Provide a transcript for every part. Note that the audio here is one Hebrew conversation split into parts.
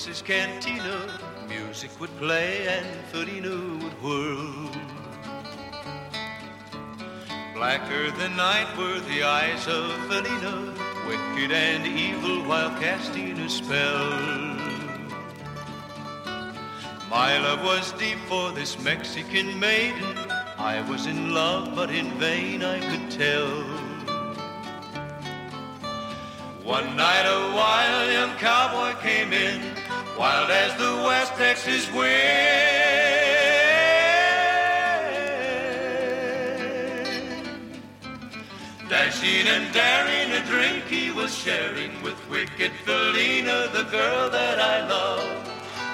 Rose's cantina. Music would play and Felina would whirl. Blacker than night were the eyes of Felina, wicked and evil while casting a spell. My love was deep for this Mexican maiden. I was in love, but in vain I could tell. One night a wild young cowboy came in, wild as the West Texas wind. Dashing and daring, a drink he was sharing with wicked Felina, the girl that I love.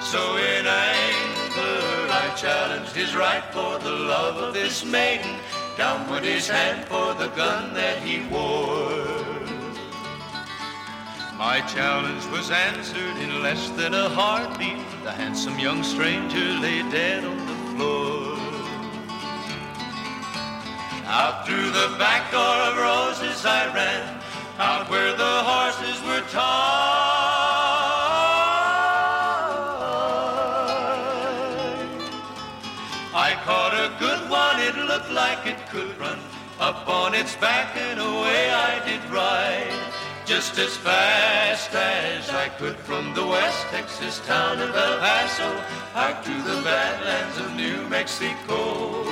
So in anger I challenged his right for the love of this maiden. Down went his hand for the gun that he wore. My challenge was answered in less than a heartbeat. The handsome young stranger lay dead on the floor. Out through the back door of roses I ran, out where the horses were tied. I caught a good one, it looked like it could run. Up on its back and away I did. Just as fast as I could from the West Texas town of El Paso out to the badlands of New Mexico.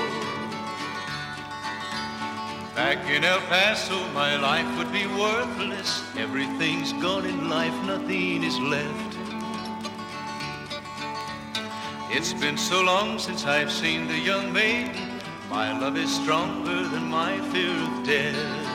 Back in El Paso, my life would be worthless. Everything's gone in life, nothing is left. It's been so long since I've seen the young maiden. My love is stronger than my fear of death.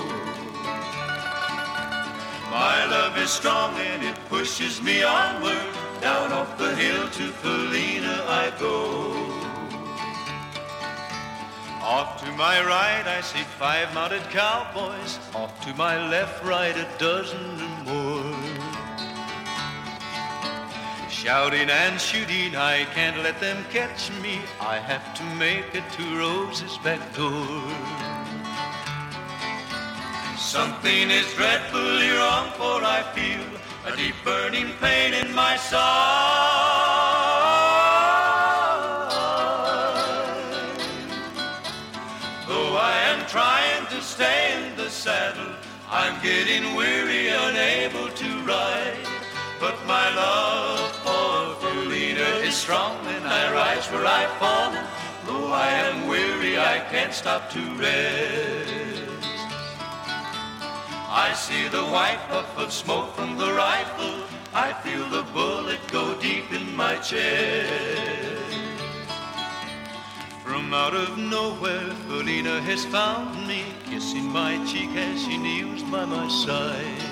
My love is strong and it pushes me onward. Down off the hill to Felina I go. Off to my right I see five mounted cowboys. Off to my left, right a dozen or more. Shouting and shooting, I can't let them catch me. I have to make it to Rose's back door. Something is dreadfully wrong, for I feel a deep burning pain in my side. Though I am trying to stay in the saddle, I'm getting weary, unable to ride. But my love for Felina is strong, and I rise where I've fallen. Though I am weary, I can't stop to rest. I see the white puff of smoke from the rifle. I feel the bullet go deep in my chest. From out of nowhere, Felina has found me, kissing my cheek as she kneels by my side.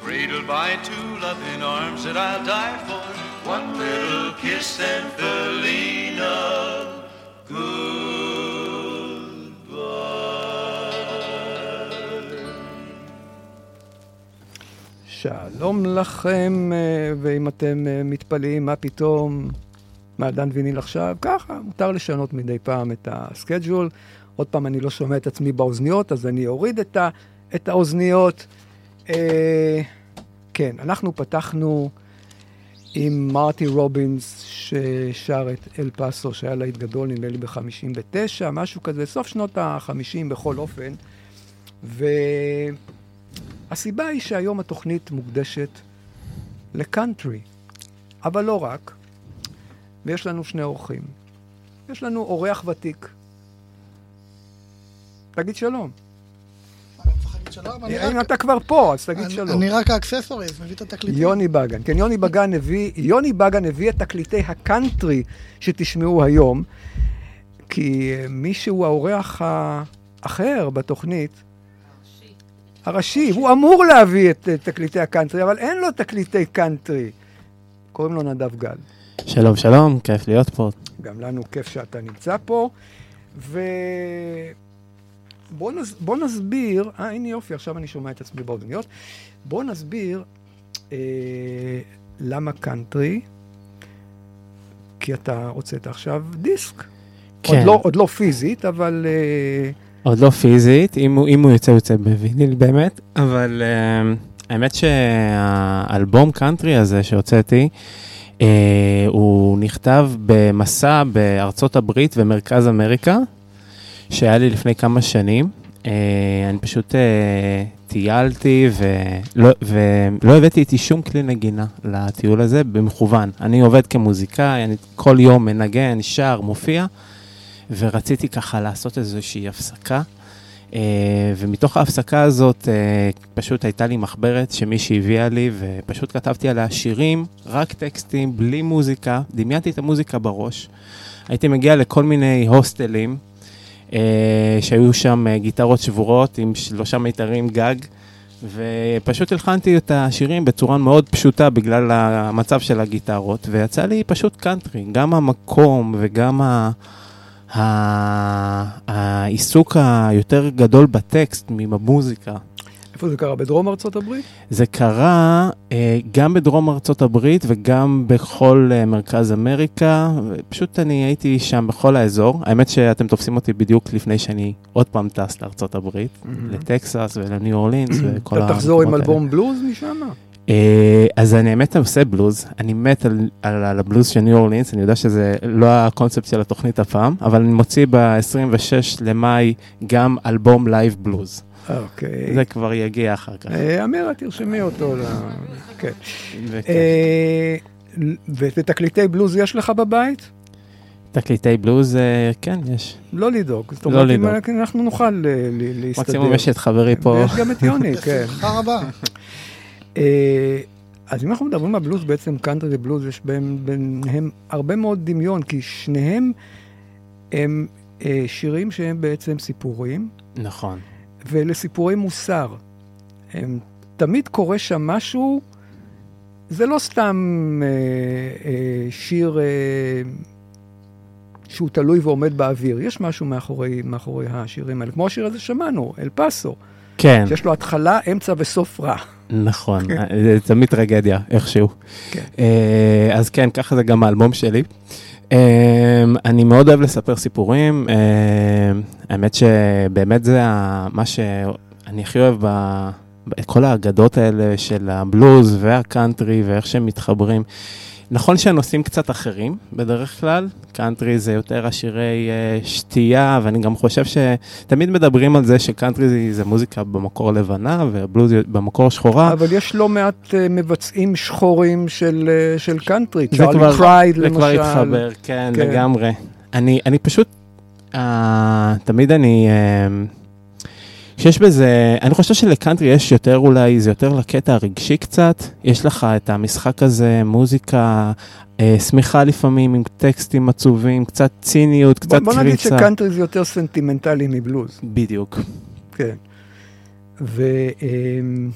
cradled by two loving arms that I'll die for. One little kiss and Felina, goodbye. שלום לכם, אה, ואם אתם אה, מתפלאים, מה פתאום מעדן ויניל עכשיו? ככה, מותר לשנות מדי פעם את הסקייג'ול. עוד פעם, אני לא שומע את עצמי באוזניות, אז אני אוריד את, ה, את האוזניות. אה, כן, אנחנו פתחנו עם מרטי רובינס, ששר את אל פאסו, שהיה להיט גדול, נדמה לי ב-59, משהו כזה, סוף שנות ה-50 בכל אופן. והסיבה היא שהיום התוכנית מוקדשת לקאנטרי, אבל לא רק. ויש לנו שני אורחים. יש לנו אורח ותיק. תגיד שלום. שלום, אני אם רק- אתה כבר פה, אז תגיד אני- שלום. אני רק ה accessories, מביא את התקליטים. יוני בגן. כן, יוני בגן הביא, יוני בגן הביא את תקליטי הקאנטרי שתשמעו היום, כי אה, מי שהוא האורח האחר בתוכנית, הראשי, הוא אמור להביא את תקליטי הקאנטרי, אבל אין לו תקליטי קאנטרי. קוראים לו נדב גל. שלום, שלום, כיף להיות פה. גם לנו כיף שאתה נמצא פה. ו... בוא, נס... בוא נסביר, אה, הנה יופי, עכשיו אני שומע את עצמי באוזניות. בוא נסביר אה, למה קאנטרי, כי אתה הוצאת עכשיו דיסק. כן. עוד, לא, עוד לא פיזית, אבל אה, עוד לא פיזית, אם הוא, אם הוא יוצא, יוצא בוויניל באמת, אבל uh, האמת שהאלבום קאנטרי הזה שהוצאתי, uh, הוא נכתב במסע בארצות הברית ומרכז אמריקה, שהיה לי לפני כמה שנים. Uh, אני פשוט uh, טיילתי ולא, ולא הבאתי איתי שום כלי נגינה לטיול הזה במכוון. אני עובד כמוזיקאי, אני כל יום מנגן, שר, מופיע. ורציתי ככה לעשות איזושהי הפסקה. Uh, ומתוך ההפסקה הזאת uh, פשוט הייתה לי מחברת שמישהי הביאה לי ופשוט כתבתי עליה שירים, רק טקסטים, בלי מוזיקה, דמיינתי את המוזיקה בראש. הייתי מגיע לכל מיני הוסטלים uh, שהיו שם גיטרות שבורות עם שלושה מיתרים גג. ופשוט הלחנתי את השירים בצורה מאוד פשוטה בגלל המצב של הגיטרות, ויצא לי פשוט קאנטרי, גם המקום וגם ה... ה- העיסוק היותר גדול בטקסט מבמוזיקה. איפה זה קרה? בדרום ארצות הברית? זה קרה אה, גם בדרום ארצות הברית וגם בכל אה, מרכז אמריקה, פשוט אני הייתי שם בכל האזור. האמת שאתם תופסים אותי בדיוק לפני שאני עוד פעם טס לארצות הברית, לטקסס ולניו אורלינס וכל אתה תחזור עם. אלבום בלוז משם? אה, אז אני האמת עושה בלוז, אני מת על, על, על הבלוז של ניו אורלינס, אני יודע שזה לא הקונספט של התוכנית הפעם, אבל אני מוציא ב-26 למאי גם אלבום live בלוז. אוקיי. זה כבר יגיע אחר כך. אה, אמירה, תרשמי אותו. ל- כן. אה, ותקליטי בלוז יש לך בבית? תקליטי בלוז, כן, יש. לא לדאוג. זאת לא אומרת, אם לדאוג. אנחנו נוכל להסתדר. מקסימום יש את חברי פה. ויש גם את יוני, כן. בשמחה רבה. אה, אז אם אנחנו מדברים על בלוז, בעצם קאנטרי ובלוז, יש בהם- ביניהם הרבה מאוד דמיון, כי שניהם הם אה, שירים שהם בעצם סיפורים, נכון. ולסיפורי מוסר. הם, תמיד קורה שם משהו, זה לא סתם אה, אה, שיר אה, שהוא תלוי ועומד באוויר, יש משהו מאחורי, מאחורי השירים האלה, כמו השיר הזה שמענו, אל פאסו, כן, שיש לו התחלה, אמצע וסוף רע. נכון. זה תמיד טרגדיה, איכשהו. כן. אה, אז כן, ככה זה גם האלבום שלי. אה, אני מאוד אוהב לספר סיפורים. אה, האמת שבאמת זה מה שאני הכי אוהב ב... את כל האגדות האלה של הבלוז והקאנטרי ואיך שהם מתחברים. נכון שהנושאים קצת אחרים בדרך כלל, קאנטרי זה יותר שירי uh, שתייה, ואני גם חושב שתמיד מדברים על זה שקאנטרי זה, זה מוזיקה במקור לבנה ובלוז במקור שחורה. אבל יש לא מעט אה, מבצעים שחורים של, אה, של קאנטרי, זה צ'ארלי פרייד זה למשל. כבר התחבר, כן, כן. כן, לגמרי. אני, אני פשוט, uh, תמיד אני, uh, שיש בזה, אני חושב שלקאנטרי יש יותר אולי, זה יותר לקטע הרגשי קצת. יש לך את המשחק הזה, מוזיקה uh, שמחה לפעמים, עם טקסטים עצובים, קצת ציניות, בוא, קצת בוא נגיד קריצה. שקאנטרי זה יותר סנטימנטלי מבלוז, בדיוק. כן. ו... אמ,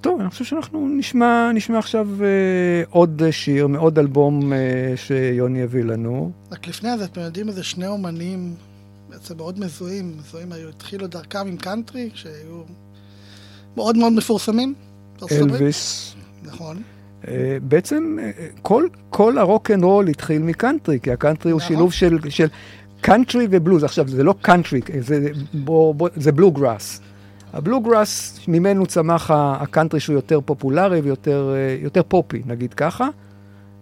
טוב, אני חושב שאנחנו נשמע, נשמע עכשיו אה, עוד שיר מעוד אלבום אה, שיוני הביא לנו. רק לפני זה, אתם יודעים איזה שני אומנים בעצם מאוד מזוהים, מזוהים היו, התחילו דרכם עם קאנטרי, שהיו מאוד מאוד מפורסמים. אלוויס. נכון. אה, בעצם אה, כל, כל הרוק אנד רול התחיל מקאנטרי, כי הקאנטרי הוא נכון. שילוב של, של קאנטרי ובלוז. עכשיו, זה לא קאנטרי, זה, בוא, בוא, זה bluegrass. ה bluegrass, ממנו צמח הקאנטרי שהוא יותר פופולרי ויותר אה, יותר פופי, נגיד ככה.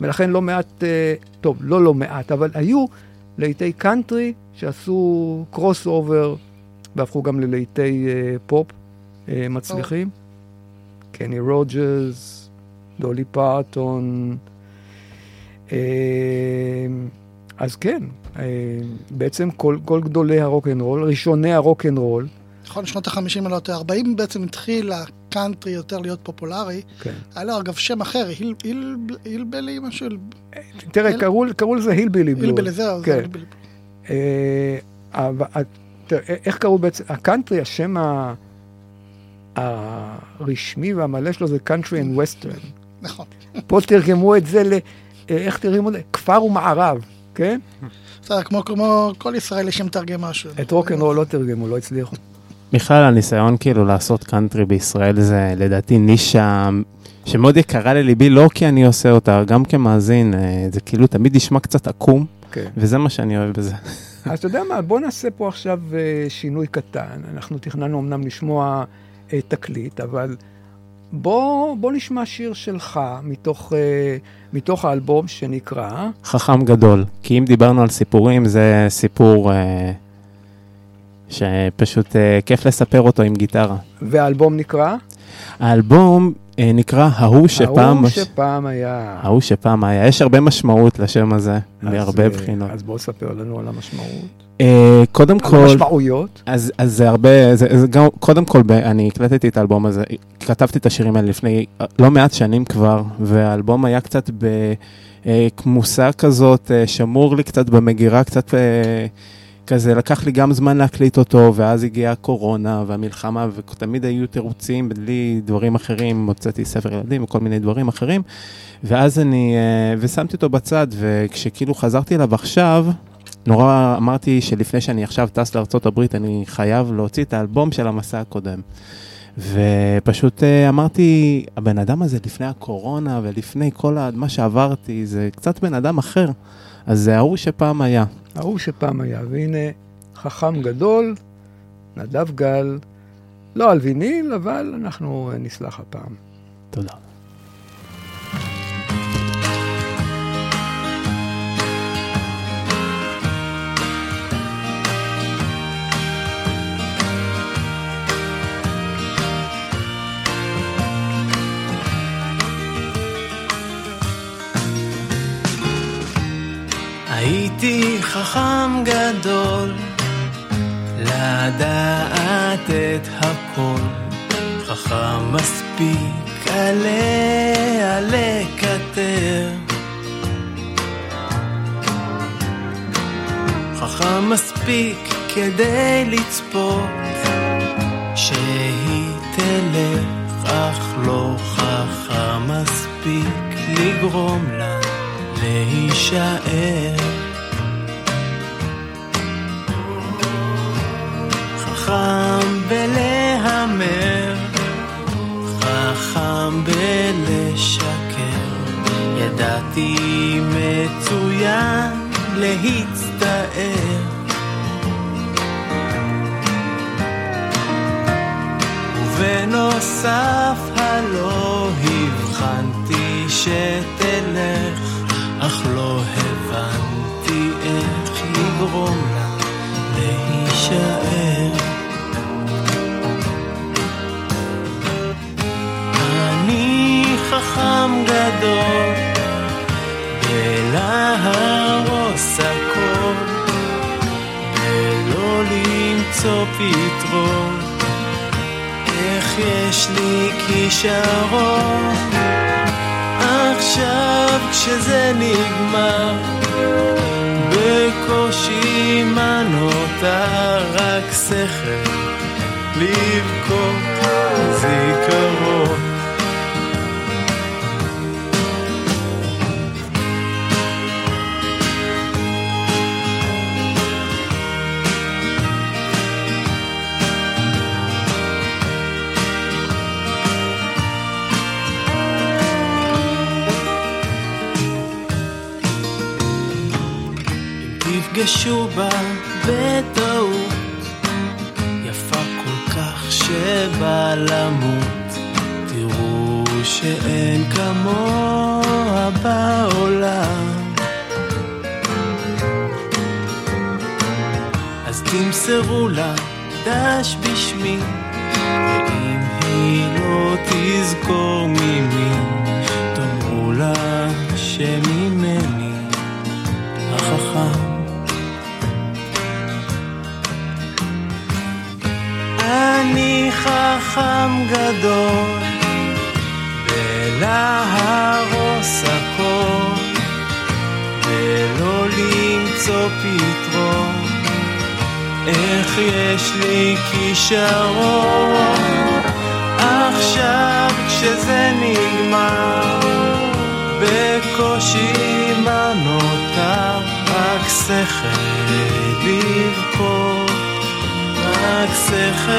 ולכן לא מעט, אה, טוב, לא לא מעט, אבל היו להיטי קאנטרי שעשו crossover והפכו גם ללהיטי אה, פופ אה, מצליחים. קני רוג'רס, דולי פרטון. אה, אז כן, אה, בעצם כל, כל גדולי הרוקנרול, ראשוני הרוקנרול, נכון, שנות ה-50 אני לא טועה, 40 בעצם התחיל הקאנטרי יותר להיות פופולרי. כן. היה לו אגב שם אחר, היל- היל- hillbilly משהו, תראה, היל- קראו, קראו לזה hillbilly blues. hillbilly זהו, זה כן. אה, תראה, איך קראו בעצם, הקאנטרי, השם הרשמי והמלא שלו זה country and western. נכון. פה תרגמו את זה ל... אה, איך תרגמו את זה? כפר ומערב, כן? בסדר, כמו כמו כל ישראלי שמתרגם משהו. את רוקנרול לא תרגמו, לא הצליחו. בכלל הניסיון כאילו לעשות קאנטרי בישראל זה לדעתי נישה שמאוד יקרה לליבי, לא כי אני עושה אותה, גם כמאזין, אה, זה כאילו תמיד נשמע קצת עקום, כן. וזה מה שאני אוהב בזה. אז אתה יודע מה, בוא נעשה פה עכשיו אה, שינוי קטן. אנחנו תכננו אמנם לשמוע אה, תקליט, אבל בוא, בוא נשמע שיר שלך מתוך, אה, מתוך האלבום שנקרא... חכם גדול, כי אם דיברנו על סיפורים, זה סיפור שפשוט כיף לספר אותו עם גיטרה. והאלבום נקרא? האלבום נקרא ההוא שפעם... ההוא שפעם היה. ההוא שפעם היה. יש הרבה משמעות לשם הזה, מהרבה אה, בחינות. אז בוא ספר לנו על המשמעות. אה, קודם על כל... המשמעויות. אז, אז זה הרבה, זה, זה גם, קודם כל, ב, אני הקלטתי את האלבום הזה, כתבתי את השירים האלה לפני אה, לא מעט שנים כבר, והאלבום היה קצת בכמוסה כזאת, אה, שמור לי קצת במגירה, קצת אה, כזה, לקח לי גם זמן להקליט אותו, ואז הגיעה הקורונה והמלחמה, ותמיד היו תירוצים, בלי דברים אחרים, הוצאתי ספר ילדים וכל מיני דברים אחרים, ואז אני, אה, ושמתי אותו בצד, וכשכאילו חזרתי אליו עכשיו, נורא אמרתי שלפני שאני עכשיו טס לארה"ב, אני חייב להוציא את האלבום של המסע הקודם. ופשוט אה, אמרתי, הבן אדם הזה לפני הקורונה ולפני כל מה שעברתי, זה קצת בן אדם אחר. אז זה ההוא שפעם היה. ההוא שפעם היה. והנה, חכם גדול, נדב גל, לא על ויניל, אבל אנחנו אה, נסלח הפעם. תודה. הייתי חכם גדול, לדעת את הכל, חכם מספיק עליה לקטר. חכם מספיק כדי לצפות שהיא תלך, אך לא חכם מספיק לגרום לה להישאר. חכם בלהמר, חכם בלשקר, ידעתי מצוין להצטער. ובנוסף הלא הבחנתי שתלך, אך לא הבנתי איך לגרום לה להישאר. חכם גדול, בלהרוס הכל, ולא למצוא פתרון. איך יש לי כישרון עכשיו כשזה נגמר בקושי מה נותר רק שכל לבכות זיכרון תפגשו בה בטעות, יפה כל כך שבא למות, תראו שאין כמוה בעולם. אז תמסרו לה דש בשמי, ואם היא לא תזכור ממי, חכם גדול, בלהרוס הכל, ולא למצוא פתרון. איך יש לי כישרון עכשיו כשזה נגמר בקושי מה נותר רק שכל לבכות רק שכל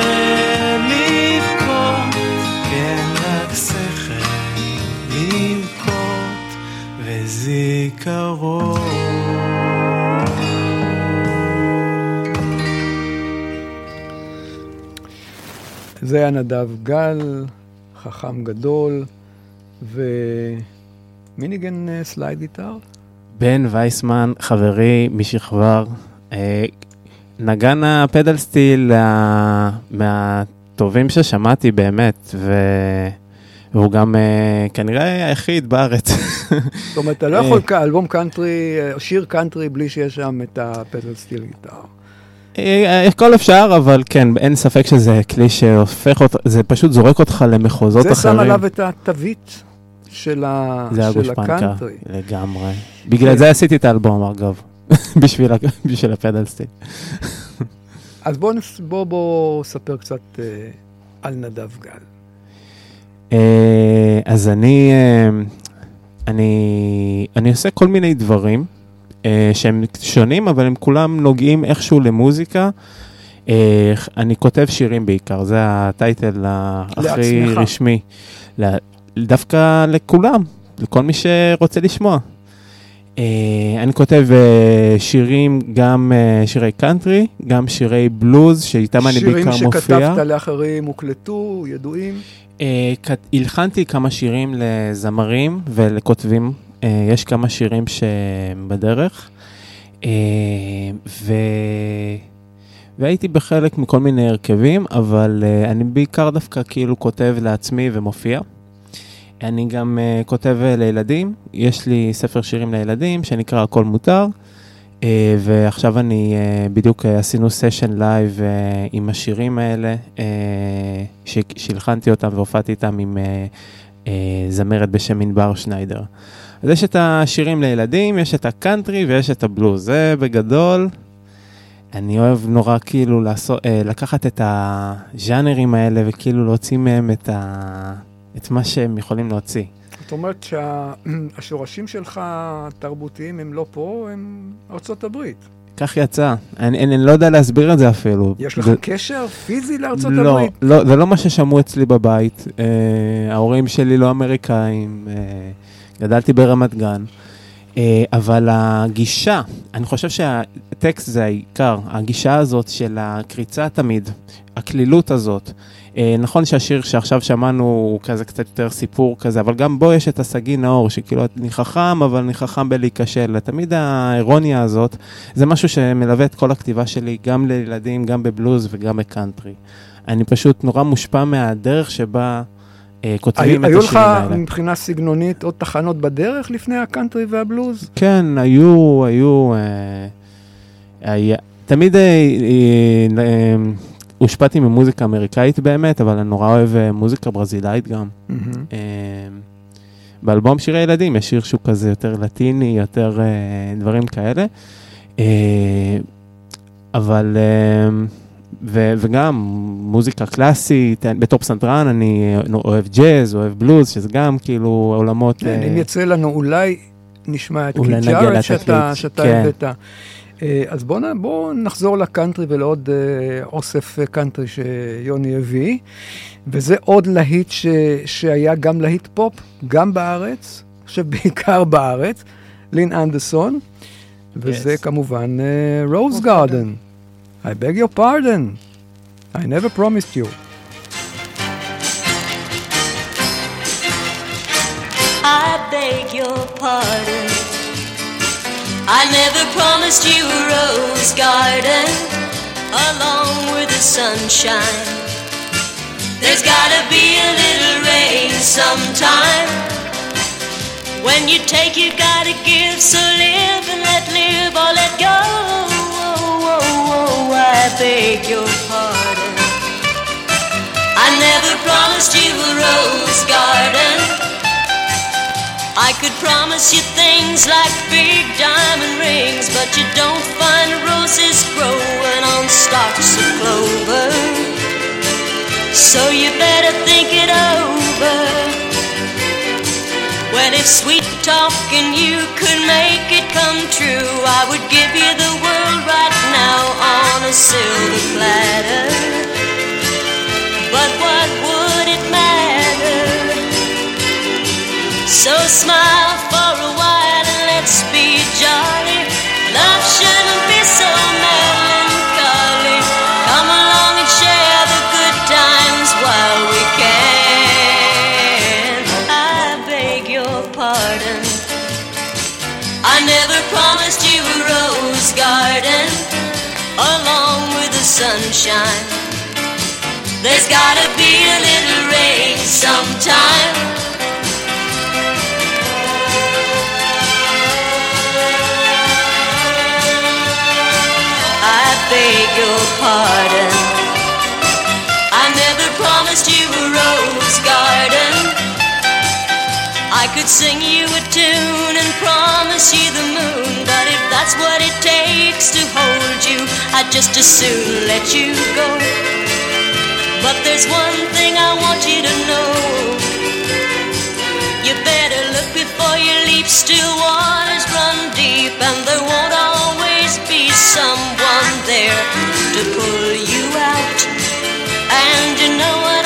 לבכות כן רק שכל לבכות וזיכרון זה היה נדב גל, חכם גדול, ומי ניגן אה, סלייד גיטר? בן וייסמן, חברי משכבר, נגן ה pedal steel אה, מהטובים ששמעתי באמת. והוא גם אה, כנראה היחיד בארץ. זאת אומרת, אתה לא יכול כאלבום קאנטרי, אה, שיר קאנטרי בלי שיש שם את ה pedal steel guitar. אה, הכל אפשר, אבל כן, אין ספק שזה כלי שהופך אותך, זה פשוט זורק אותך למחוזות זה אחרים. שם עליו את התווית של ה- זה של הגושפנקה, הקאנטרי. לגמרי. בגלל זה עשיתי את האלבום, אגב. בשביל בשביל הפדלסטיל. אז בוא, נס- בוא, בוא ספר קצת אה, על נדב גל. אה, אז אני, אה, אני, אני עושה כל מיני דברים אה, שהם שונים, אבל הם כולם נוגעים איכשהו למוזיקה. אה, אני כותב שירים בעיקר, זה הטייטל הכי. רשמי. ל- דווקא לכולם, לכל מי שרוצה לשמוע. אה, אני כותב אה, שירים, גם אה, שירי קאנטרי, גם שירי בלוז, שאיתם אני בעיקר שירים מופיע. שכתבת לאחרים הוקלטו, ידועים. הלחנתי כמה שירים לזמרים ולכותבים, יש כמה שירים שהם בדרך. ו... והייתי בחלק מכל מיני הרכבים, אבל אני בעיקר דווקא כאילו כותב לעצמי ומופיע. אני גם uh, כותב uh, לילדים, יש לי ספר שירים לילדים שנקרא הכל מותר, uh, ועכשיו אני uh, בדיוק uh, עשינו סשן live uh, עם השירים האלה, uh, שהלחנתי אותם והופעתי איתם עם uh, uh, זמרת בשם ענבר שניידר. אז יש את השירים לילדים, יש את הקאנטרי ויש את הבלוז, זה בגדול. אני אוהב נורא כאילו לעשות, לקחת את הז'אנרים האלה וכאילו להוציא מהם את, ה, את מה שהם יכולים להוציא. זאת אומרת שהשורשים שלך התרבותיים הם לא פה, הם ארצות הברית. כך יצא. אני, אני, אני לא יודע להסביר את זה אפילו. יש לך זה, קשר פיזי לארצות לא, הברית? לא, זה לא מה ששמעו אצלי בבית. אה, ההורים שלי לא אמריקאים, אה, גדלתי ברמת גן. אה, אבל הגישה, אני חושב שהטקסט זה העיקר, הגישה הזאת של הקריצה תמיד, הקלילות הזאת. אה, נכון שהשיר שעכשיו שמענו הוא כזה קצת יותר סיפור כזה, אבל גם בו יש את הסגי נאור, שכאילו אני חכם, אבל אני חכם בלהיכשל. תמיד האירוניה הזאת, זה משהו שמלווה את כל הכתיבה שלי, גם לילדים, גם בבלוז וגם בקאנטרי. אני פשוט נורא מושפע מהדרך שבה אה, כותבים את היו לך השירים האלה. מבחינה סגנונית עוד תחנות בדרך לפני הקאנטרי והבלוז? כן, היו, היו... אה, היה, תמיד אה, אה, אה, הושפעתי ממוזיקה אמריקאית באמת, אבל אני נורא אוהב אה, מוזיקה ברזילאית גם. אה, באלבום שירי ילדים יש שיר שהוא כזה יותר לטיני, יותר אה, דברים כאלה. אבל, ו, וגם מוזיקה קלאסית, בתור פסנתרן אני אוהב ג'אז, אוהב בלוז, שזה גם כאילו עולמות... כן, אם יצא לנו, אולי נשמע את שאתה לתקליט, שאתה כן. הבאת. אה, אז בואו בוא נחזור לקאנטרי ולעוד אה, אוסף אה, קאנטרי שיוני הביא, וזה עוד להיט ש, שהיה גם להיט פופ, גם בארץ, חושב בעיקר בארץ, לין אנדרסון, וזה Yes. כמובן Rose Garden. I beg your pardon. I never promised you. I beg your pardon. I never promised you a rose garden along with the sunshine. There's gotta be a little rain sometime. When you take, you gotta give. So live and let live or let go. Oh, oh, oh, oh I beg your pardon. I never promised you a rose garden. I could promise you things like big diamond rings, but you don't find roses growing on stalks of clover. So you better think it over. Well, if sweet talking you could make it come true, I would give you the world right now on a silver platter. But what would So smile for a while and let's be jolly. Love shouldn't be so melancholy. Could sing you a tune and promise you the moon, but if that's what it takes to hold you, I'd just as soon let you go. But there's one thing I want you to know. You better look before you leap, still waters run deep, and there won't always be someone there to pull you out. And you know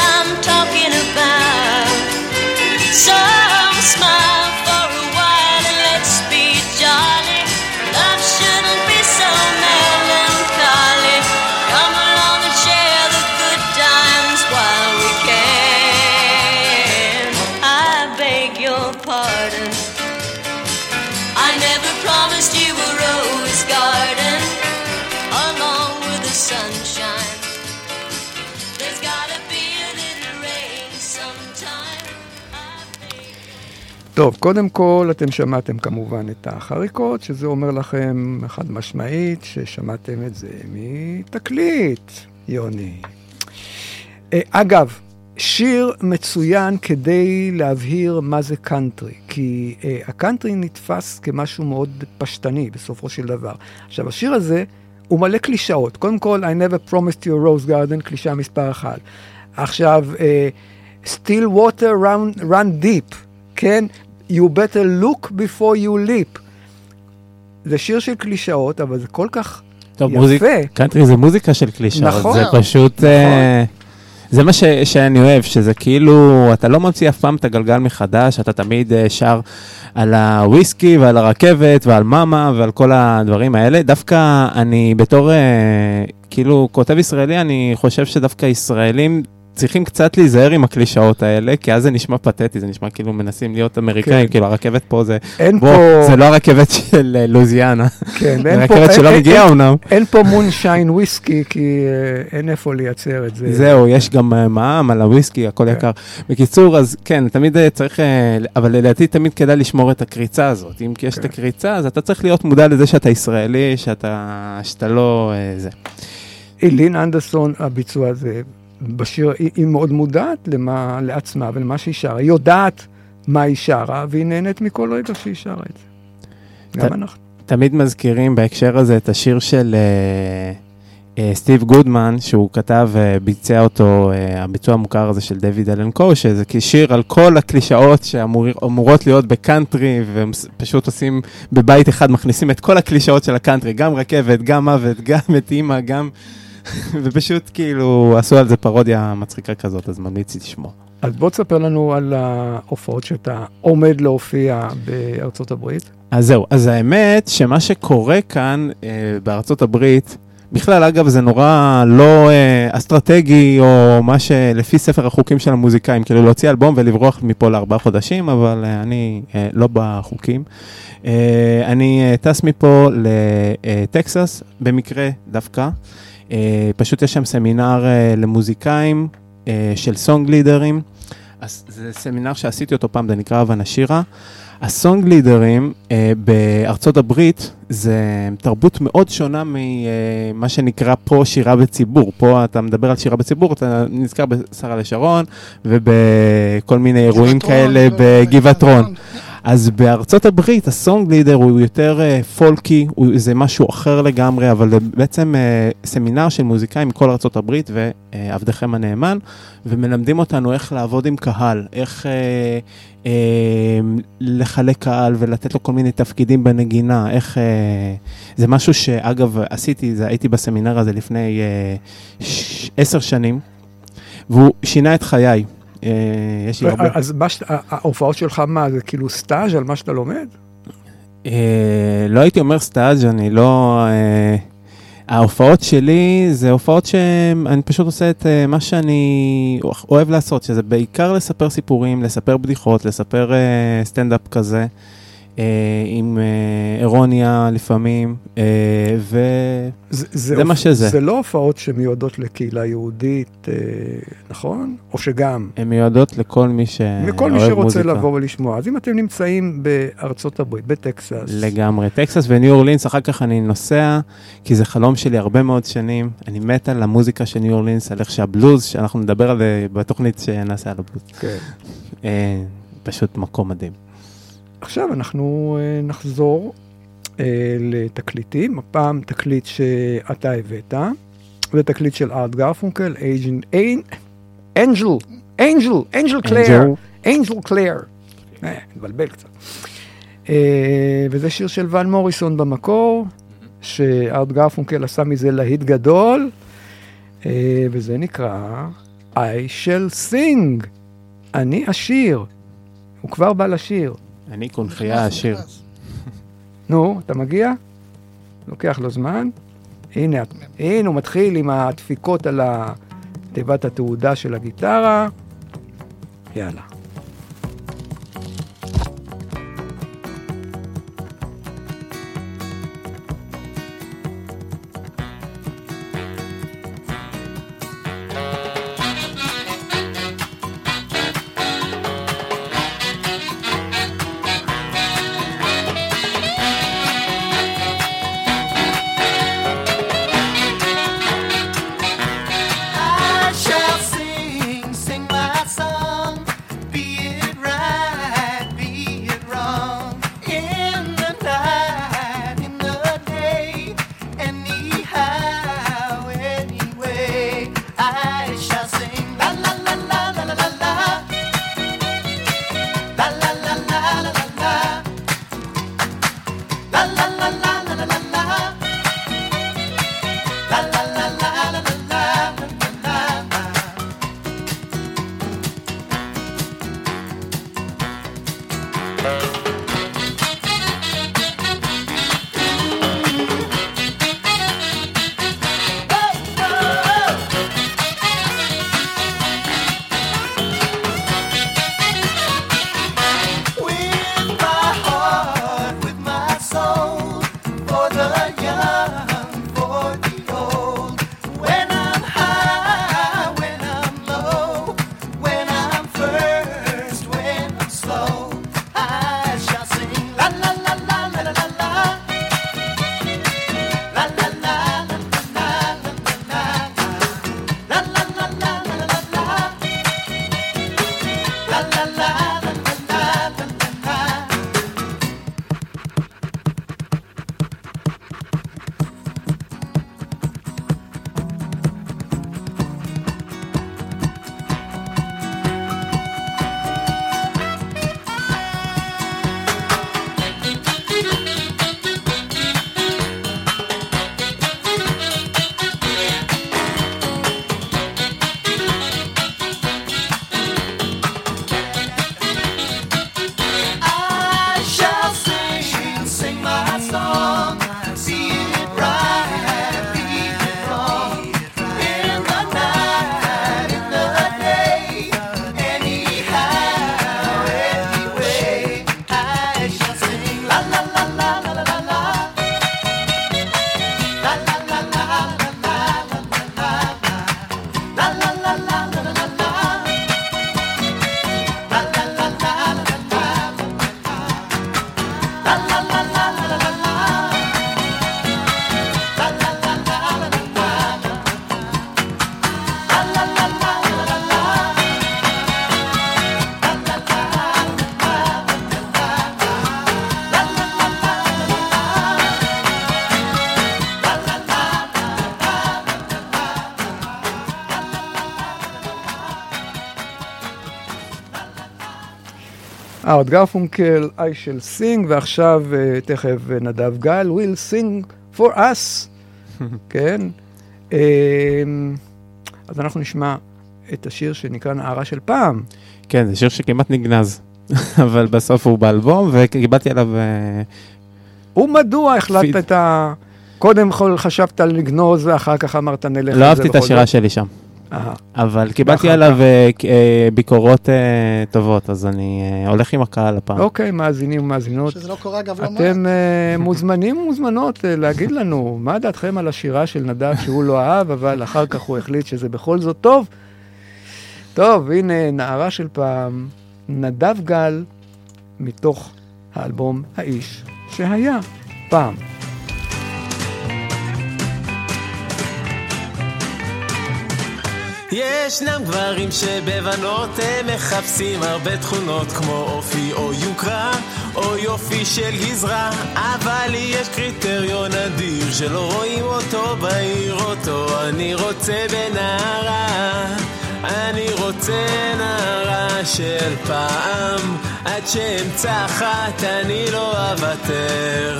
טוב, קודם כל, אתם שמעתם כמובן את החריקות, שזה אומר לכם חד משמעית ששמעתם את זה מתקליט, יוני. אה, אגב, שיר מצוין כדי להבהיר מה זה קאנטרי, כי אה, הקאנטרי נתפס כמשהו מאוד פשטני בסופו של דבר. עכשיו, השיר הזה הוא מלא קלישאות. קודם כל, I never promised you a rose garden, קלישאה מספר אחת. עכשיו, אה, still water run, run deep, כן? You better look before you leap. זה שיר של קלישאות, אבל זה כל כך טוב, יפה. מוזיק, קאנטרי זה מוזיקה של קלישאות, נכון. זה פשוט... אה, זה מה ש, שאני אוהב, שזה כאילו, אתה לא ממציא אף פעם את הגלגל מחדש, אתה תמיד אה, שר על הוויסקי ועל הרכבת ועל מאמה ועל כל הדברים האלה. דווקא אני בתור, אה, כאילו, כותב ישראלי, אני חושב שדווקא ישראלים צריכים קצת להיזהר עם הקלישאות האלה, כי אז זה נשמע פתטי, זה נשמע כאילו מנסים להיות אמריקאים, כן. כאילו הרכבת פה זה... אין בוא, פה... זה לא הרכבת של אה, לואיזיאנה. כן, זה ואין פה- רכבת שלא אין- מגיעה אין- אמנם. אין פה מונשיין וויסקי, כי אה, אין איפה לייצר את זה. זהו, יש גם אה, מע"מ על הוויסקי, הכל כן. יקר. בקיצור, אז כן, תמיד צריך, אבל לדעתי תמיד כדאי לשמור את הקריצה הזאת. אם יש את כן. הקריצה, אז אתה צריך להיות מודע לזה שאתה ישראלי, שאתה, שאתה לא... זה. אילין אנדרסון, הביצוע הזה, בשיר, היא, היא מאוד מודעת למה, לעצמה ולמה שהיא שרה. היא יודעת מה היא שרה, והיא נהנית מכל רגע שהיא שרה את זה. גם ת- אנחנו. תמיד מזכירים בהקשר הזה את השיר של אה, אה, סטיב גודמן, שהוא כתב וביצע אותו, אה, הביצוע המוכר הזה של דויד אלן קו, שזה כשיר על כל הקלישאות שאמורות להיות בקאנטרי, והם ס- פשוט עושים בבית אחד, מכניסים את כל הקלישאות של הקאנטרי, גם רכבת, גם מוות, גם את אימא, גם... ופשוט כאילו עשו על זה פרודיה מצחיקה כזאת, אז ממליץ לשמוע. אז בוא תספר לנו על ההופעות שאתה עומד להופיע בארצות הברית. אז זהו, אז האמת שמה שקורה כאן אה, בארצות הברית, בכלל, אגב, זה נורא לא אה, אסטרטגי, או מה שלפי ספר החוקים של המוזיקאים, כאילו להוציא אלבום ולברוח מפה לארבעה חודשים, אבל אה, אני אה, לא בחוקים. אה, אני אה, טס מפה לטקסס, במקרה דווקא. אה, פשוט יש שם סמינר אה, למוזיקאים אה, של סונג לידרים. אז זה סמינר שעשיתי אותו פעם, זה נקרא הווה נשירה. הסונג לידרים אה, בארצות הברית זה תרבות מאוד שונה ממה שנקרא פה שירה בציבור. פה אתה מדבר על שירה בציבור, אתה נזכר בשרה לשרון ובכל מיני אירועים כאלה בגבעתרון. אז בארצות הברית הסונג לידר הוא יותר uh, פולקי, הוא, זה משהו אחר לגמרי, אבל זה בעצם uh, סמינר של מוזיקאים מכל ארצות הברית ועבדכם הנאמן, ומלמדים אותנו איך לעבוד עם קהל, איך uh, uh, לחלק קהל ולתת לו כל מיני תפקידים בנגינה, איך... Uh, זה משהו שאגב עשיתי, זה, הייתי בסמינר הזה לפני uh, ש- עשר שנים, והוא שינה את חיי. אה, יש לי הרבה... אז מה ההופעות שלך, מה, זה כאילו סטאז' על מה שאתה לומד? אה, לא הייתי אומר סטאז', אני לא... אה, ההופעות שלי זה הופעות שאני פשוט עושה את מה שאני אוהב לעשות, שזה בעיקר לספר סיפורים, לספר בדיחות, לספר סטנדאפ כזה, עם אה, אירוניה לפעמים, אה, זה, זה מה שזה. זה לא הופעות שמיועדות לקהילה יהודית, אה, נכון? או שגם? והן מיועדות לכל מי שאוהב מכל מי מוזיקה. שרוצה לבוא ולשמוע. אז אם אתם נמצאים בארצות הברית, בטקסס, לגמרי. טקסס וניו אורלינס, אחר כך אני נוסע, כי זה חלום שלי הרבה מאוד שנים. אני מת על המוזיקה של ניו אורלינס, על איך שהבלוז, שאנחנו נדבר על זה בתוכנית שנעשה על הבלוז. כן. אה, פשוט מקום מדהים. עכשיו אנחנו אה, נחזור אה, לתקליטים, הפעם תקליט שאתה הבאת, זה תקליט של ארט גרפונקל, Angel, Angel, Angel Clare, Angel Clare, אה, מתבלבל קצת. אה, וזה שיר של ואן מוריסון במקור, שארט גרפונקל עשה מזה להיט גדול, וזה נקרא I shall sing, אני אשיר. הוא כבר בא לשיר. אני קונכייה עשיר. נו, אתה מגיע? לוקח לו זמן. הנה, הנה, הוא מתחיל עם הדפיקות על תיבת התעודה של הגיטרה. יאללה. ארט גרפונקל, I shall sing, ועכשיו אה, תכף אה, נדב גל, will sing for us, כן? אה, אז אנחנו נשמע את השיר שנקרא נערה של פעם. כן, זה שיר שכמעט נגנז, אבל בסוף הוא באלבום, וקיבלתי עליו... אה, ומדוע החלטת. את ה... קודם כל חשבת לגנוז, ואחר כך אמרת נלך על לא אהבתי את השירה. שלי שם. אבל קיבלתי עליו? אה, אה, ביקורות אה, טובות, אז אני הולך עם הקהל הפעם. אוקיי, מאזינים ומאזינות. שזה לא קורה אגב לא מעט. אתם מוזמנים ומוזמנות להגיד לנו מה דעתכם על השירה של נדב שהוא לא אהב, אבל אחר כך הוא החליט שזה בכל זאת טוב. טוב, הנה נערה של פעם, נדב גל, מתוך האלבום האיש שהיה פעם. ישנם גברים שבבנות הם מחפשים הרבה תכונות כמו אופי או יוקרה או יופי של גזרה אבל יש קריטריון אדיר שלא רואים אותו בעיר אותו אני רוצה בנערה אני רוצה נערה של פעם. עד שאמצא אחת אני לא אוותר.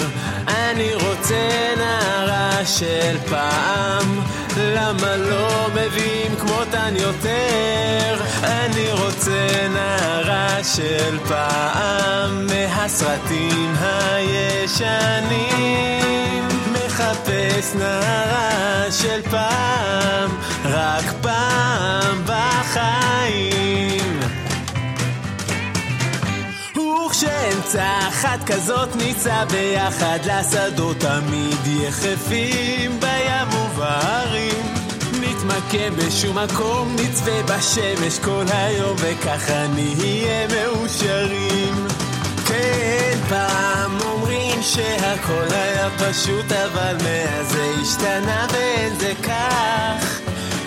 אני רוצה נערה של פעם. למה לא מביאים כמותן יותר? אני רוצה נערה של פעם מהסרטים הישנים. מחפש נערה של פעם רק פעם בחיים. וכשאמצא אחת כזאת ניצא ביחד לשדות תמיד יחפים בים ובהרים נתמקם בשום מקום, נצפה בשמש כל היום וככה נהיה מאושרים. כן, פעם אומרים שהכל היה פשוט אבל מאז זה השתנה ואין זה כך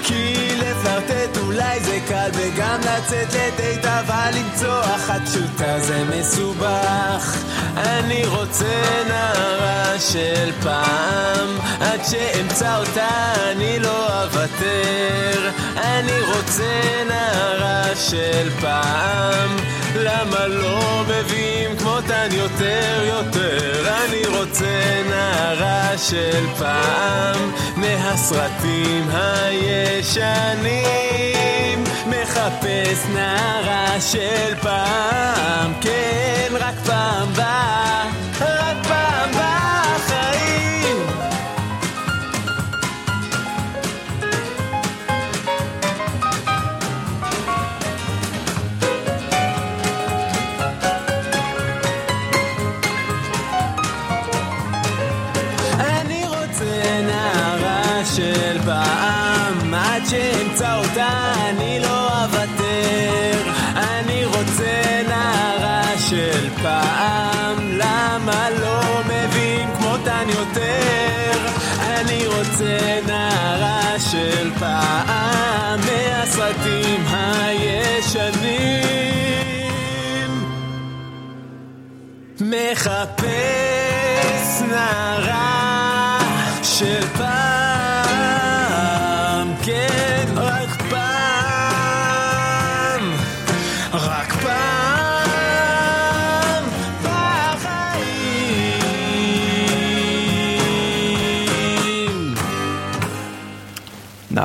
כי לפלרטט אולי זה קל וגם לצאת לדייט אבל למצוא אחת פשוטה זה מסובך. אני רוצה נערה של פעם עד שאמצא אותה אני לא אוותר אני רוצה נערה של פעם. למה לא מביאים כמותן יותר יותר? אני רוצה נערה של פעם. מהסרטים הישנים. מחפש נערה של פעם. כן רק פעם באה רק פעם מהסרטים הישנים. מחפש נערה של פעם,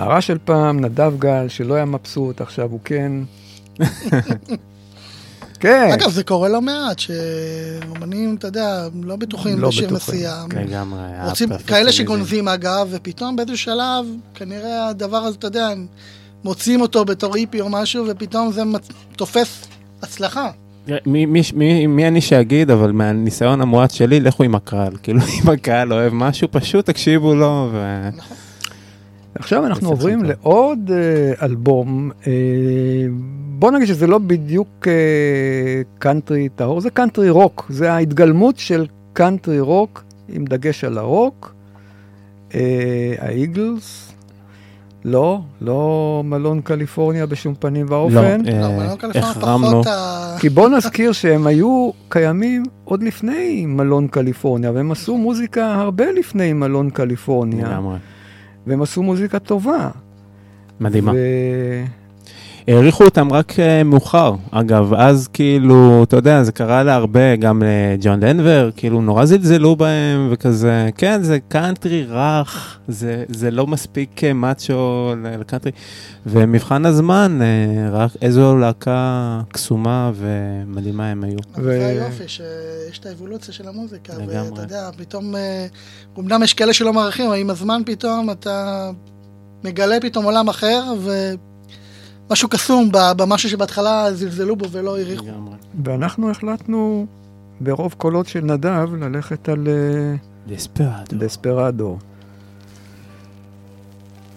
נערה של פעם, נדב גל, שלא היה מבסוט, עכשיו הוא כן. כן, אגב, זה קורה לא מעט, שאומנים, אתה יודע, לא בטוחים לא בשיר מסוים. לגמרי. רוצים. כאלה שגונבים אגב, ופתאום באיזה שלב, כנראה הדבר הזה, אתה יודע, הם מוצאים אותו בתור איפי או משהו, ופתאום זה מצ- תופס הצלחה. מי, מי, מי, מי אני שאגיד, אבל מהניסיון המועט שלי, לכו עם הקהל. כאילו, אם הקהל אוהב משהו, פשוט תקשיבו לו, ו... עכשיו אנחנו עוברים. לעוד אה, אלבום. אה, בוא נגיד שזה לא בדיוק אה, קאנטרי טהור, זה קאנטרי רוק, זה ההתגלמות של קאנטרי רוק, עם דגש על הרוק. האיגלס, לא, לא מלון קליפורניה בשום פנים לא, ואופן. אה, לא, מלון קליפורניה החרמנו. פחות ה... כי בוא נזכיר שהם היו קיימים עוד לפני מלון קליפורניה, והם עשו מוזיקה הרבה לפני מלון קליפורניה, לגמרי. והם עשו מוזיקה טובה. מדהימה. ו... העריכו אותם רק אה, מאוחר. אגב, אז כאילו, אתה יודע, זה קרה להרבה, גם לג'ון דנבר, כאילו נורא זלזלו בהם וכזה, כן, זה קאנטרי רך, זה, זה לא מספיק אה, מאצ'ו לקאנטרי. ומבחן הזמן, אה, רק איזו להקה קסומה ומדהימה הם היו. ו- זה היופי, שיש את האבולוציה של המוזיקה, לגמרי. ואתה יודע, פתאום, אמנם יש כאלה שלא מעריכים, אבל עם הזמן פתאום אתה מגלה פתאום עולם אחר, ומשהו קסום במשהו שבהתחלה זלזלו בו ולא העריכו. ואנחנו החלטנו, ברוב קולות של נדב, ללכת על אה, דספרדו. דספרדו.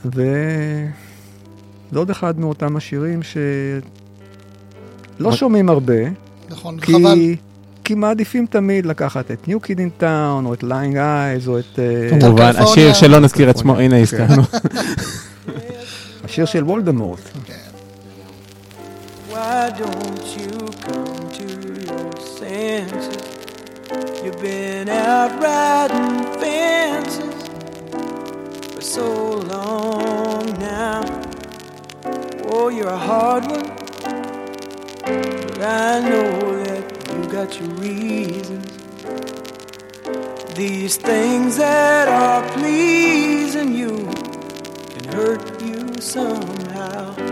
וזה עוד אחד מאותם השירים שלא מה- שומעים הרבה, נכון, חבל. כי, כי מעדיפים תמיד לקחת את New Kid in Town, או את Lyin' Eyes, או את אה, כמובן. השיר שלא נזכיר את שמו, הנה כן. הזכרנו. השיר של וולדמורט. Why don't you come to your senses? You've been out riding fences for so long now. Oh, you're a hard one, but I know that you got your reasons. These things that are pleasing you can hurt you somehow.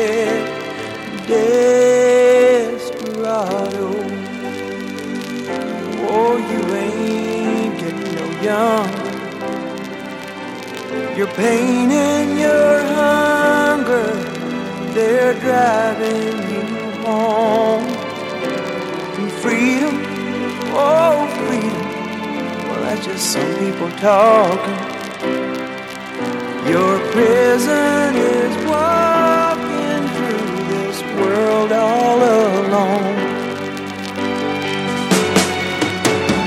Desperado. Oh, you ain't getting no younger. Your pain and your hunger, they're driving you home. And freedom, oh, freedom, well, that's just some people talking. Your prison is this world all alone.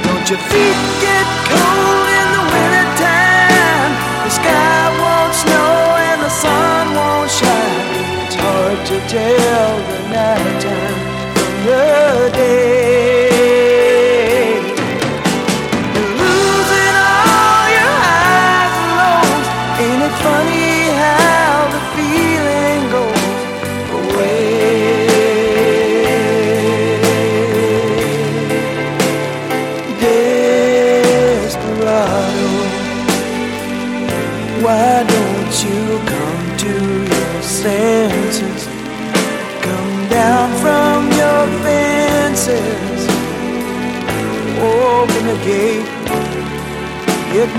Don't your feet get cold in the wintertime? The sky won't snow and the sun won't shine. It's hard to tell the nighttime from the day.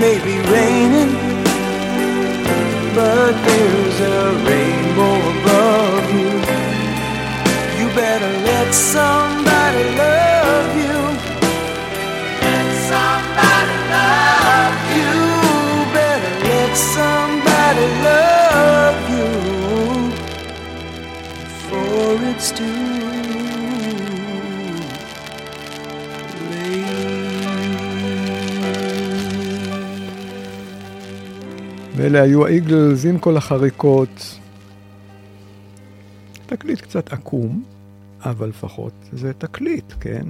May be raining, but there's a rainbow above you. You better let somebody love you. Let somebody love you. Better let somebody love you. For it's too ואלה היו האיגלס עם כל החריקות. תקליט קצת עקום, אבל לפחות זה תקליט, כן?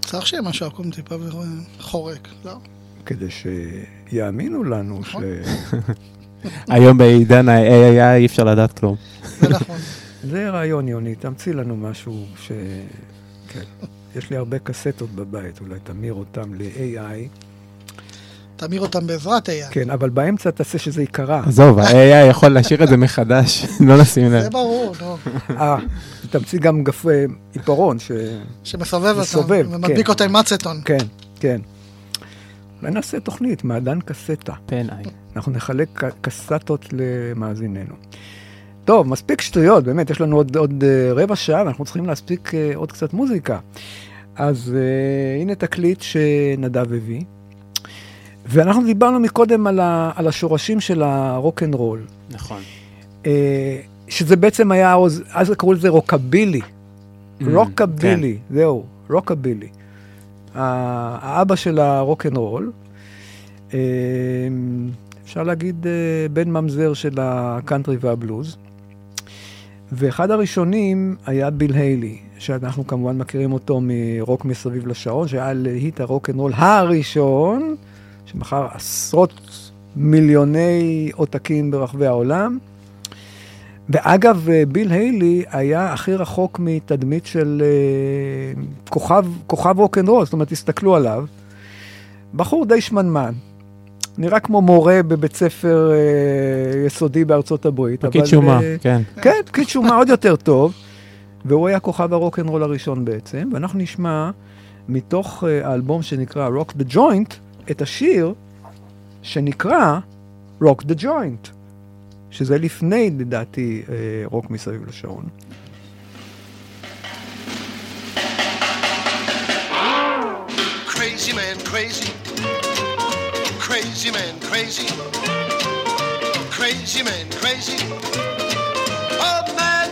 צריך שיהיה משהו עקום טיפה וחורק, לא? כדי שיאמינו לנו ש... נכון. היום בעידן ה-AI אי אפשר לדעת כלום. זה נכון. זה רעיון, יוני, תמציא לנו משהו ש... כן. יש לי הרבה קסטות בבית, אולי תמיר אותם ל-AI. תמיר אותם בעזרת AI. כן, אבל באמצע תעשה שזה ייקרא. עזוב, ה-AI יכול להשאיר את זה מחדש, לא לשים לב. זה ברור, נו. אה, תמציא גם גף אה, עיפרון, ש... שמסובב מסובב, אותם, ומדביק כן. אותה עם מצטון. כן, כן. אולי נעשה תוכנית, מעדן קסטה. פן איי. אנחנו נחלק קסטות למאזיננו. טוב, מספיק שטויות, באמת, יש לנו עוד, עוד אה, רבע שעה, ואנחנו צריכים להספיק אה, עוד קצת מוזיקה. אז אה, הנה תקליט שנדב הביא, ואנחנו דיברנו מקודם על, ה, על השורשים של הרוק אנד רול. נכון. אה, שזה בעצם היה, אז- אז קראו לזה rockabilly. Mm, rockabilly, זהו, rockabilly. האבא של הרוקנרול, אה, אפשר להגיד אה, בן ממזר של הקאנטרי והבלוז. ואחד הראשונים היה ביל היילי, שאנחנו כמובן מכירים אותו מרוק מסביב לשעון, שהיה להיט הרוקנרול הראשון, שמכר עשרות מיליוני עותקים ברחבי העולם. ואגב, אה, ביל היילי היה הכי רחוק מתדמית של אה, כוכב, כוכב רוקנרול, זאת אומרת, תסתכלו עליו. בחור די שמנמן, נראה כמו מורה בבית ספר אה, יסודי בארצות הברית. פקיד שומה, אה, כן. כן, פקיד שומה עוד יותר טוב, והוא היה כוכב הרוקנרול הראשון בעצם, ואנחנו נשמע מתוך האלבום שנקרא Rock the Joint, את השיר שנקרא Rock the Joint, שזה לפני, לדעתי, אה, רוק מסביב לשעון. Crazy man, crazy. Crazy man, crazy. Crazy man, crazy. Oh man,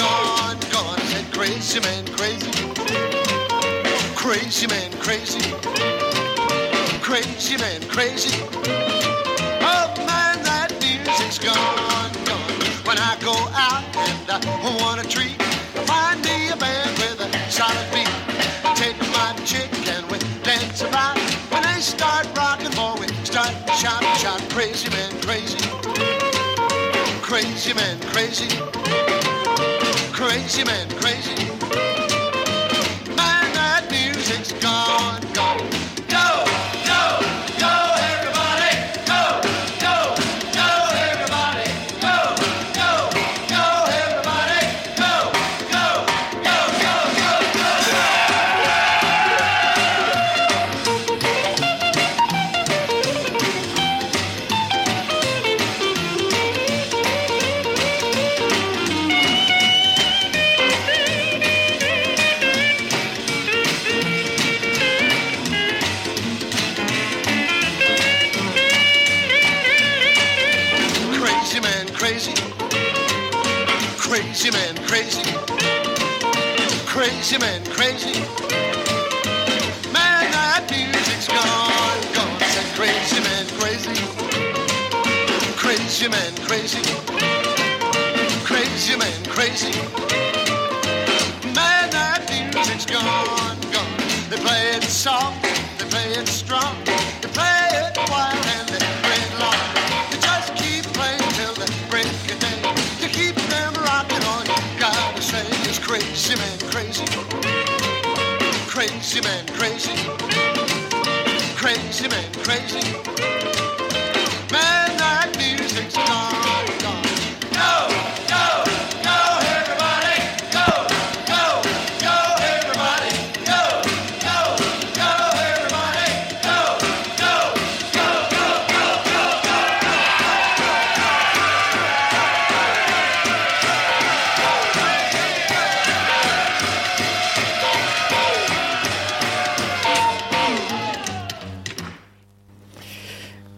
gone, gone. Crazy man, crazy. Crazy man, crazy. Crazy man, crazy. Oh man, that music's gone, gone. When I go out and I want a treat, find me a band with a solid beat. Take my chick and we dance about. When they start rocking, boy, we start shouting, shout, crazy man, crazy. Crazy man, crazy. Crazy man, crazy.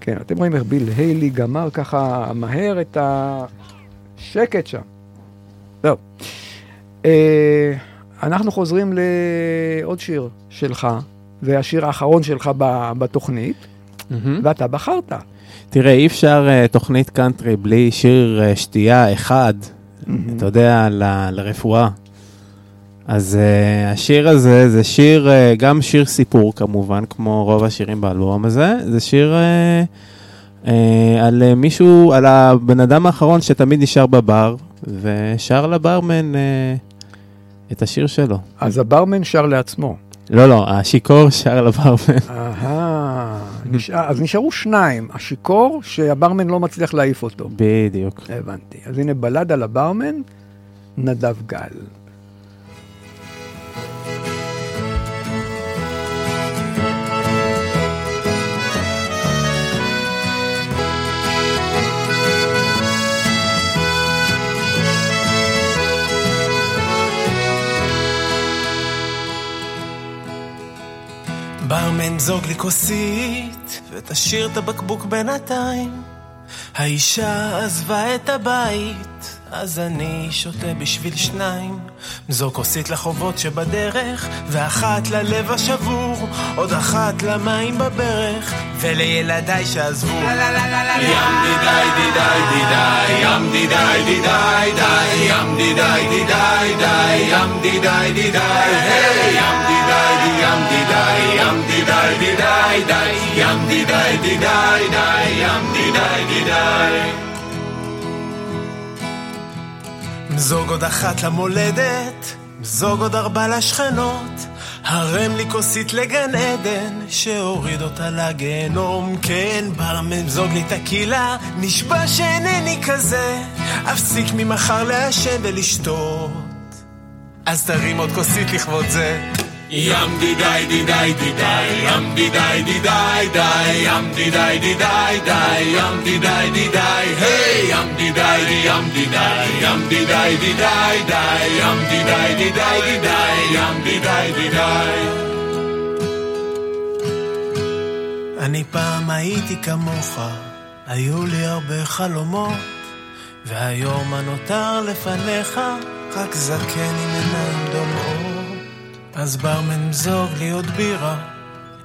כן, אתם רואים איך ביל היילי גמר ככה מהר את השקט שם. טוב. אה, אנחנו חוזרים לעוד שיר שלך, זה השיר האחרון שלך ב- בתוכנית, מהמם. ואתה בחרת. תראה, אי אפשר אה, תוכנית קאנטרי בלי שיר אה, שתייה אחד, אתה יודע, ל- לרפואה. אז uh, השיר הזה זה שיר, uh, גם שיר סיפור כמובן, כמו רוב השירים באלבום הזה, זה שיר uh, uh, על uh, מישהו, על הבן אדם האחרון שתמיד נשאר בבר, ושר לברמן uh, את השיר שלו. אז הברמן שר לעצמו. לא, לא, השיכור שר לברמן. אהה, נשאר- אז נשארו שניים, השיכור שהברמן לא מצליח להעיף אותו. בדיוק. הבנתי. אז הנה בלד על הברמן, נדב גל. ברמן זוג לי כוסית, ותשאיר את הבקבוק בינתיים. האישה עזבה את הבית, אז אני שותה בשביל שניים. זו כוסית לחובות שבדרך, ואחת ללב השבור, עוד אחת למים בברך, ולילדיי שעזבו. ים דידי דידי דידי, ים דידי דידי די, ים דידי דידי די, ים דידי דידי, היי, ים דידי די, ים דידי, ים דידי דידי די, ים דידי דידי די, ים דידי דידי. מזוג עוד אחת למולדת, מזוג עוד ארבע לשכנות, הרם לי כוסית לגן עדן, שהוריד אותה לגיהנום, כן, בר ממזוג לי טקילה, נשבע שאינני כזה, אפסיק ממחר לעשן ולשתות. אז תרים עוד כוסית לכבוד זה. ים דידי דידי דידי, ים דידי דידי די, ים דידי דידי די, ים דידי דידי, היי, ים דידי די, ים דידי, ים דידי דידי די, ים דידי דידי די, ים דידי דידי. אני פעם הייתי כמוך, היו לי הרבה חלומות, והיום הנותר לפניך, רק זקן עם עיניים דומעות. אז ברמן מזוג לי עוד בירה,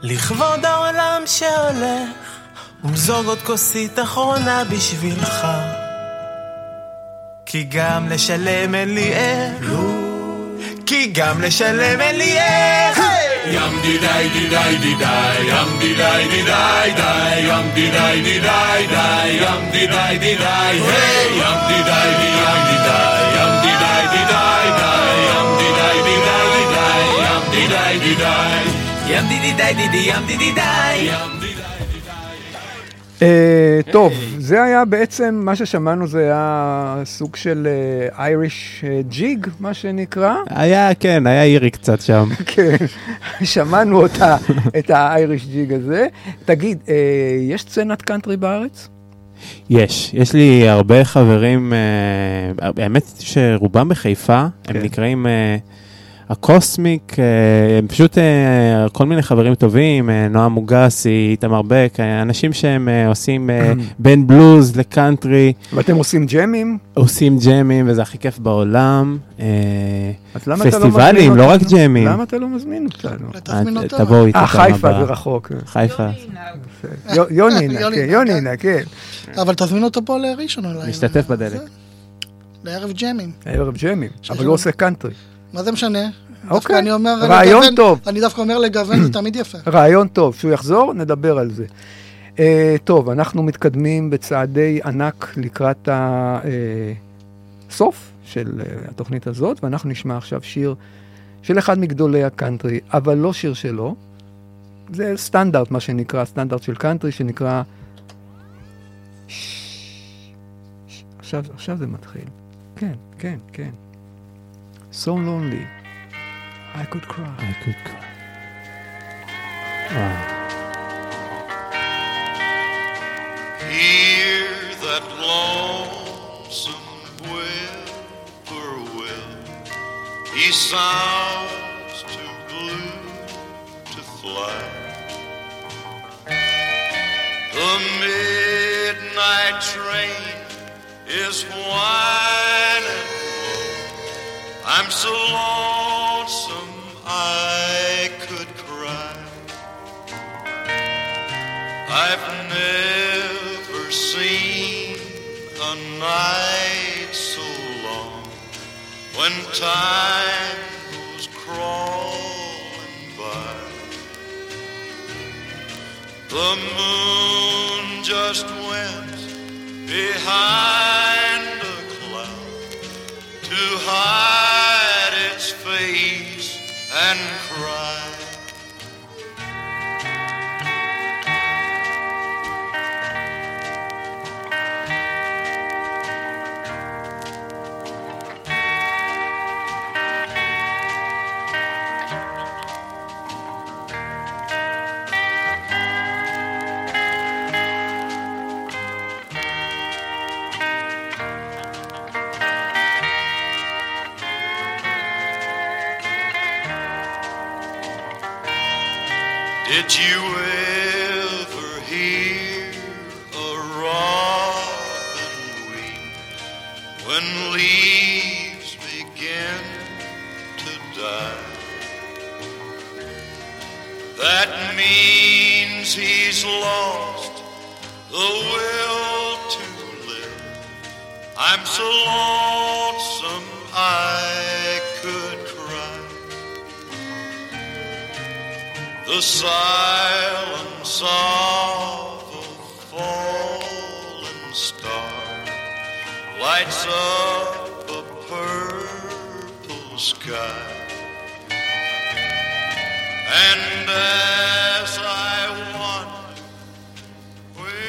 לכבוד העולם שהולך, ומזוג עוד כוסית אחרונה בשבילך. כי גם לשלם אין לי איך, כי גם לשלם אין לי איך. ים דידי דידי דידי, ים דידי דידי די, ים דידי דידי די, ים דידי דידי, היי, ים דידי דידי דידי, ים דידי ים דידי דידי, ים דידי דידי, ים דידי די, ים אה, טוב, זה היה בעצם, מה ששמענו זה היה סוג של אייריש ג'יג, מה שנקרא. היה, כן, היה אירי קצת שם. כן, שמענו אותה, את ה Irish jig הזה. תגיד, אה, יש סצנת קאנטרי בארץ? יש, יש לי הרבה חברים, אה, האמת שרובם בחיפה, הם כן. נקראים אה, הקוסמיק, אה, הם פשוט אה, כל מיני חברים טובים, אה, נועם מוגסי, איתמר בק, אנשים שהם עושים בין בלוז לקאנטרי. ואתם עושים ג'מים? עושים ג'מים, וזה הכי כיף בעולם. אז למה לא פסטיבלים, לא רק? ג'מים. למה אתה לא מזמין אותנו? תבואו איתי אה, חיפה. זה רחוק. חיפה. יו- יונינה, יונינה, כן, יונינה, כן. אבל תזמין אותו פה לראשון אולי. משתתף בדלק. לערב ג'מים. ערב ג'מים, אבל. הוא עושה קאנטרי. מה זה משנה? אוקיי, אני אומר רעיון לגוון- טוב. אני דווקא אומר לגוון זה תמיד יפה. רעיון טוב, כשהוא יחזור, נדבר על זה. Uh, טוב, אנחנו מתקדמים בצעדי ענק לקראת הסוף של uh, התוכנית הזאת, ואנחנו נשמע עכשיו שיר של אחד מגדולי הקאנטרי, אבל לא שיר שלו. זה סטנדרט, מה שנקרא, סטנדרט של קאנטרי, שנקרא... עכשיו, עכשיו זה מתחיל. כן, כן, כן. so lonely. I could cry. I could cry. Wow. Hear that lonesome whippoorwill. He sounds too blue to fly. The midnight train is whining. I'm so lonesome I could cry. I've never seen a night so long when time goes crawling by. The moon just went behind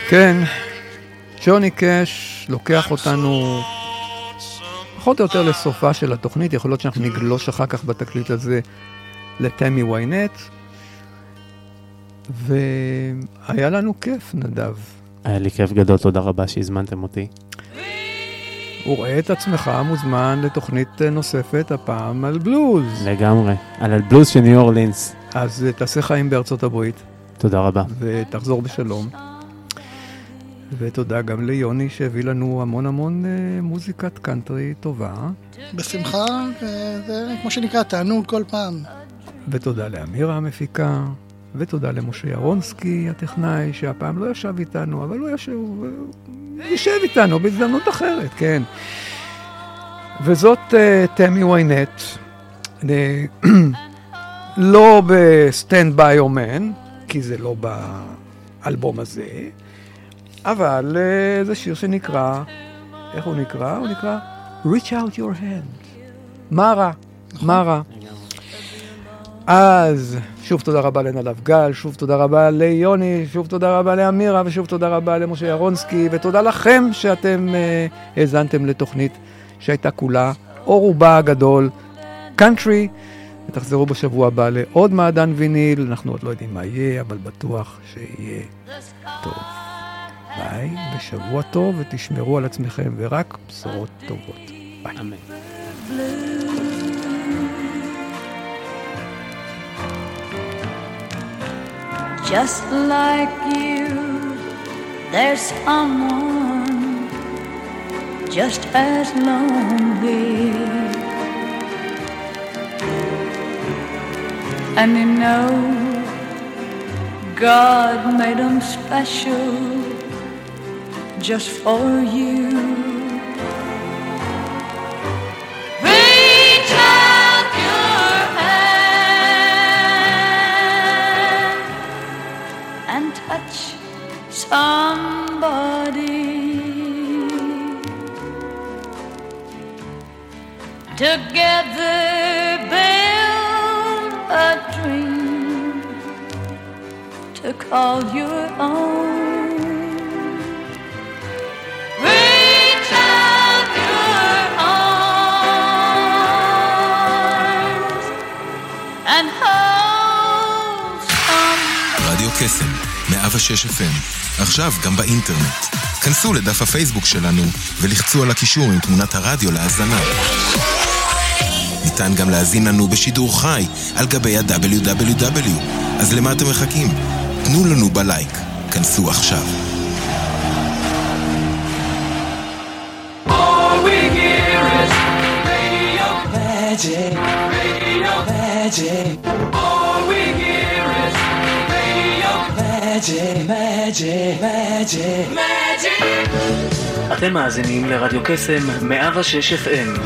כן, ג'וני קאש לוקח אותנו פחות או יותר לסופה של התוכנית, יכול להיות שאנחנו נגלוש אחר כך בתקליט הזה לתמי ויינט. והיה לנו כיף, נדב. היה לי כיף גדול, תודה רבה שהזמנתם אותי. וראה את עצמך מוזמן לתוכנית נוספת, הפעם על בלוז. לגמרי, על הבלוז של ניו אורלינס. אז אה, תעשה חיים בארצות הברית. תודה רבה. ותחזור בשלום. ותודה גם ליוני שהביא לנו המון המון אה, מוזיקת קאנטרי טובה. בשמחה, אה, זה כמו שנקרא, תענוג כל פעם. ותודה לאמירה המפיקה, ותודה למשה ירונסקי הטכנאי, שהפעם לא ישב איתנו, אבל הוא ישב, הוא ישב איתנו בהזדמנות אחרת, כן. וזאת uh, תמי ויינט, אה, לא ב Stand by Your Man, כי זה לא באלבום הזה, אבל אה, זה שיר שנקרא, איך הוא נקרא? הוא נקרא Reach out your hand. מה רע? מה רע? אז שוב תודה רבה לנדב גל, שוב תודה רבה ליוני, שוב תודה רבה לאמירה ושוב תודה רבה למשה ירונסקי ותודה לכם שאתם אה, האזנתם לתוכנית שהייתה כולה או רובה הגדול קאנטרי ותחזרו בשבוע הבא לעוד מעדן ויניל, אנחנו עוד לא יודעים מה יהיה אבל בטוח שיהיה טוב. ביי, בשבוע טוב ותשמרו על עצמכם ורק בשורות טובות. ביי. אמן. Just like you, there's someone just as lonely. And you know, God made them special just for you. Reach out your hand and touch somebody. Together to call your own. קסם, 106 FM, עכשיו גם באינטרנט. כנסו לדף הפייסבוק שלנו ולחצו על הקישור עם תמונת הרדיו להאזנה. ניתן גם להאזין לנו בשידור חי על גבי ה-WW. אז למה אתם מחכים? תנו לנו בלייק. כנסו עכשיו. All we hear is radio magic, radio magic. All we hear is radio magic, magic, magic, magic. אתם מאזינים לרדיו קסם 106 FM